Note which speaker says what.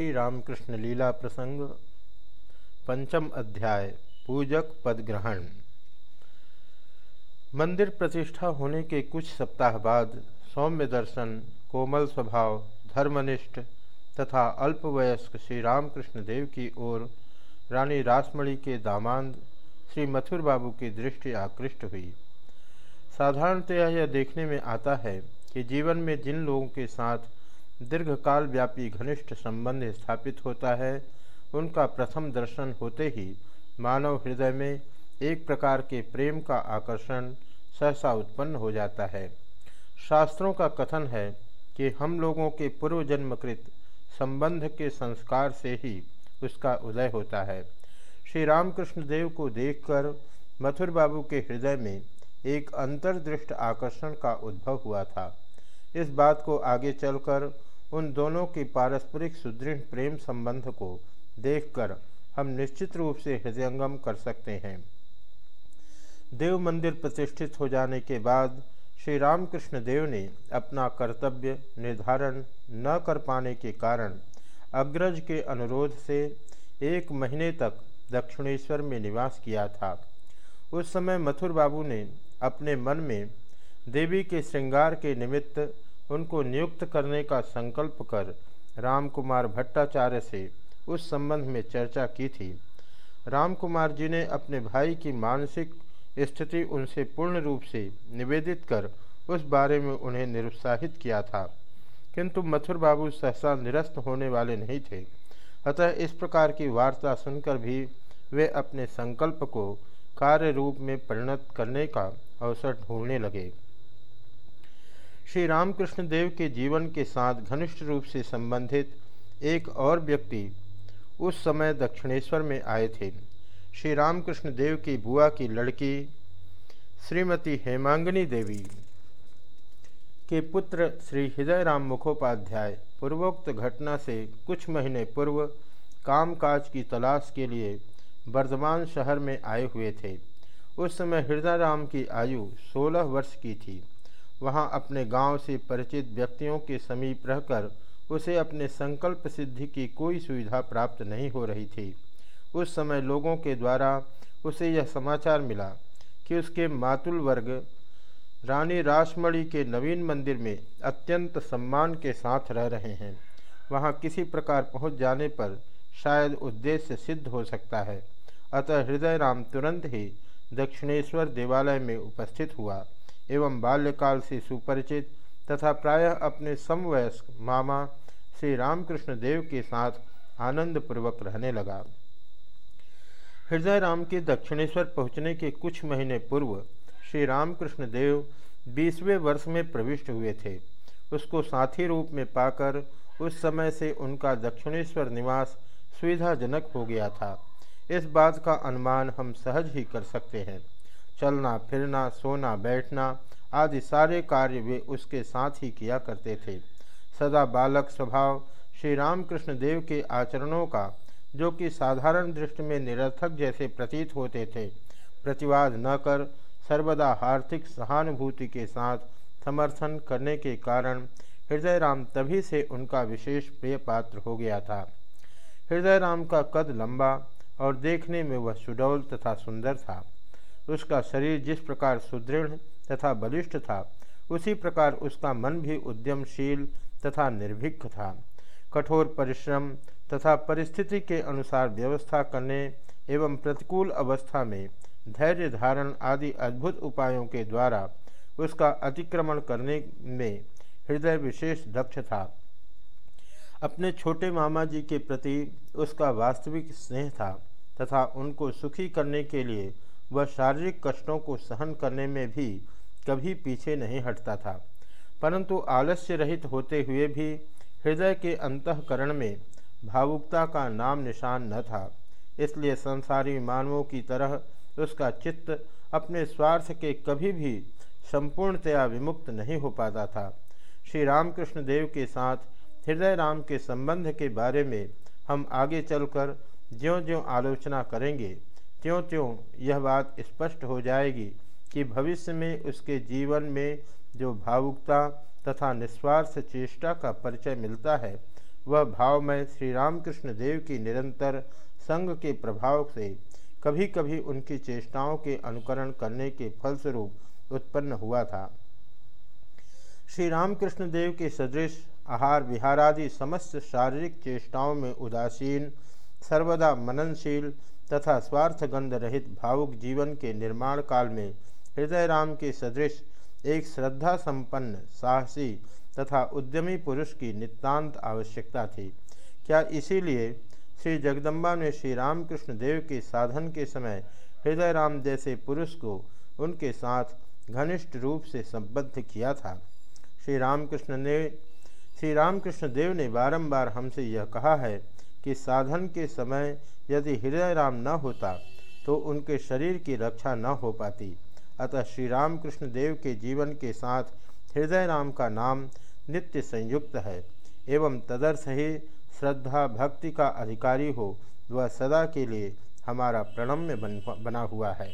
Speaker 1: श्री रामकृष्ण लीला प्रसंग, पंचम अध्याय, पूजक पद ग्रहण। मंदिर प्रतिष्ठा होने के कुछ सप्ताह बाद सौम्य दर्शन, कोमल स्वभाव, धर्मनिष्ठ तथा अल्पवयस्क श्री रामकृष्ण देव की ओर रानी रासमणि के दामाद श्री मथुर बाबू की दृष्टि आकृष्ट हुई। साधारणतया यह देखने में आता है कि जीवन में जिन लोगों के साथ दीर्घकाल व्यापी घनिष्ठ संबंध स्थापित होता है। उनका प्रथम दर्शन होते ही मानव हृदय में एक प्रकार के प्रेम का आकर्षण सहसा उत्पन्न हो जाता है। शास्त्रों का कथन है कि हम लोगों के पूर्व जन्मकृत संबंध के संस्कार से ही उसका उदय होता है। श्री रामकृष्ण देव को देखकर मथुर बाबू के हृदय में एक अंतर्दृष्ट आकर्षण का उद्भव हुआ था। इस बात को आगे चलकर उन दोनों के पारस्परिक सुदृढ़ प्रेम संबंध को देखकर हम निश्चित रूप से हृदयंगम कर सकते हैं। देव मंदिर प्रतिष्ठित हो जाने के बाद श्री रामकृष्ण देव ने अपना कर्तव्य निर्धारण न कर पाने के कारण अग्रज के अनुरोध से एक महीने तक दक्षिणेश्वर में निवास किया था। उस समय मथुर बाबू ने अपने मन में देवी के श्रृंगार के निमित्त उनको नियुक्त करने का संकल्प कर रामकुमार भट्टाचार्य से उस संबंध में चर्चा की थी। रामकुमार जी ने अपने भाई की मानसिक स्थिति उनसे पूर्ण रूप से निवेदित कर उस बारे में उन्हें निरुत्साहित किया था, किंतु मथुर बाबू सहसा निरस्त होने वाले नहीं थे। अतः इस प्रकार की वार्ता सुनकर भी वे अपने संकल्प को कार्य रूप में परिणत करने का अवसर ढूँढने लगे। श्री रामकृष्ण देव के जीवन के साथ घनिष्ठ रूप से संबंधित एक और व्यक्ति उस समय दक्षिणेश्वर में आए थे। श्री रामकृष्ण देव की बुआ की लड़की श्रीमती हेमांगनी देवी के पुत्र श्री हृदय राम मुखोपाध्याय पूर्वोक्त घटना से कुछ महीने पूर्व कामकाज की तलाश के लिए वर्धमान शहर में आए हुए थे। उस समय हृदय राम की आयु 16 वर्ष की थी। वहाँ अपने गाँव से परिचित व्यक्तियों के समीप रहकर उसे अपने संकल्प सिद्धि की कोई सुविधा प्राप्त नहीं हो रही थी। उस समय लोगों के द्वारा उसे यह समाचार मिला कि उसके मातुल वर्ग रानी रासमणि के नवीन मंदिर में अत्यंत सम्मान के साथ रह रहे हैं। वहाँ किसी प्रकार पहुँच जाने पर शायद उद्देश्य सिद्ध हो सकता है। अतः हृदय राम तुरंत ही दक्षिणेश्वर देवालय में उपस्थित हुआ। एवं बाल्यकाल से सुपरिचित तथा प्रायः अपने समवयस्क मामा श्री रामकृष्ण देव के साथ आनंदपूर्वक रहने लगा। हृदय राम के दक्षिणेश्वर पहुँचने के कुछ महीने पूर्व श्री रामकृष्ण देव बीसवें वर्ष में प्रविष्ट हुए थे। उसको साथी रूप में पाकर उस समय से उनका दक्षिणेश्वर निवास सुविधाजनक हो गया था। इस बात का अनुमान हम सहज ही कर सकते हैं। चलना, फिरना, सोना, बैठना आदि सारे कार्य वे उसके साथ ही किया करते थे। सदा बालक स्वभाव श्री रामकृष्ण देव के आचरणों का, जो कि साधारण दृष्टि में निरर्थक जैसे प्रतीत होते थे, प्रतिवाद न कर सर्वदा आर्थिक सहानुभूति के साथ समर्थन करने के कारण हृदय राम तभी से उनका विशेष प्रिय पात्र हो गया था। हृदय राम का कद लंबा और देखने में वह सुडौल तथा सुंदर था। उसका शरीर जिस प्रकार सुदृढ़ तथा बलिष्ठ था, उसी प्रकार उसका मन भी उद्यमशील तथा निर्भीक था। कठोर परिश्रम तथा परिस्थिति के अनुसार व्यवस्था करने एवं प्रतिकूल अवस्था में धैर्य धारण आदि अद्भुत उपायों के द्वारा उसका अतिक्रमण करने में हृदय विशेष दक्ष था। अपने छोटे मामा जी के प्रति उसका वास्तविक स्नेह था तथा उनको सुखी करने के लिए वह शारीरिक कष्टों को सहन करने में भी कभी पीछे नहीं हटता था। परंतु आलस्य रहित होते हुए भी हृदय के अंतकरण में भावुकता का नाम निशान न था। इसलिए संसारी मानवों की तरह उसका चित्त अपने स्वार्थ के कभी भी संपूर्णतया विमुक्त नहीं हो पाता था। श्री रामकृष्ण देव के साथ हृदय राम के संबंध के बारे में हम आगे चलकर ज्यों ज्यों आलोचना करेंगे त्यों त्यों यह बात स्पष्ट हो जाएगी कि भविष्य में उसके जीवन में जो भावुकता तथा निस्वार्थ चेष्टा का परिचय मिलता है, वह भावमय श्री रामकृष्ण देव की निरंतर संग के प्रभाव से कभी कभी उनकी चेष्टाओं के अनुकरण करने के फलस्वरूप उत्पन्न हुआ था। श्री रामकृष्ण देव के सदृश आहार विहारादि समस्त शारीरिक चेष्टाओं में उदासीन, सर्वदा मननशील तथा स्वार्थगंध रहित भावुक जीवन के निर्माण काल में हृदय राम के सदृश, एक श्रद्धा संपन्न साहसी तथा उद्यमी पुरुष की नितांत आवश्यकता थी। क्या इसीलिए श्री जगदम्बा ने श्री रामकृष्ण देव के साधन के समय हृदय राम जैसे पुरुष को उनके साथ घनिष्ठ रूप से संबद्ध किया था? श्री रामकृष्ण ने श्री रामकृष्ण देव ने बारंबार हमसे यह कहा है कि साधन के समय यदि हृदय राम न होता तो उनके शरीर की रक्षा न हो पाती। अतः श्री रामकृष्ण देव के जीवन के साथ हृदय राम का नाम नित्य संयुक्त है। एवं तदर्थ ही श्रद्धा भक्ति का अधिकारी हो, वह सदा के लिए हमारा प्रणम्य बन, बना हुआ है।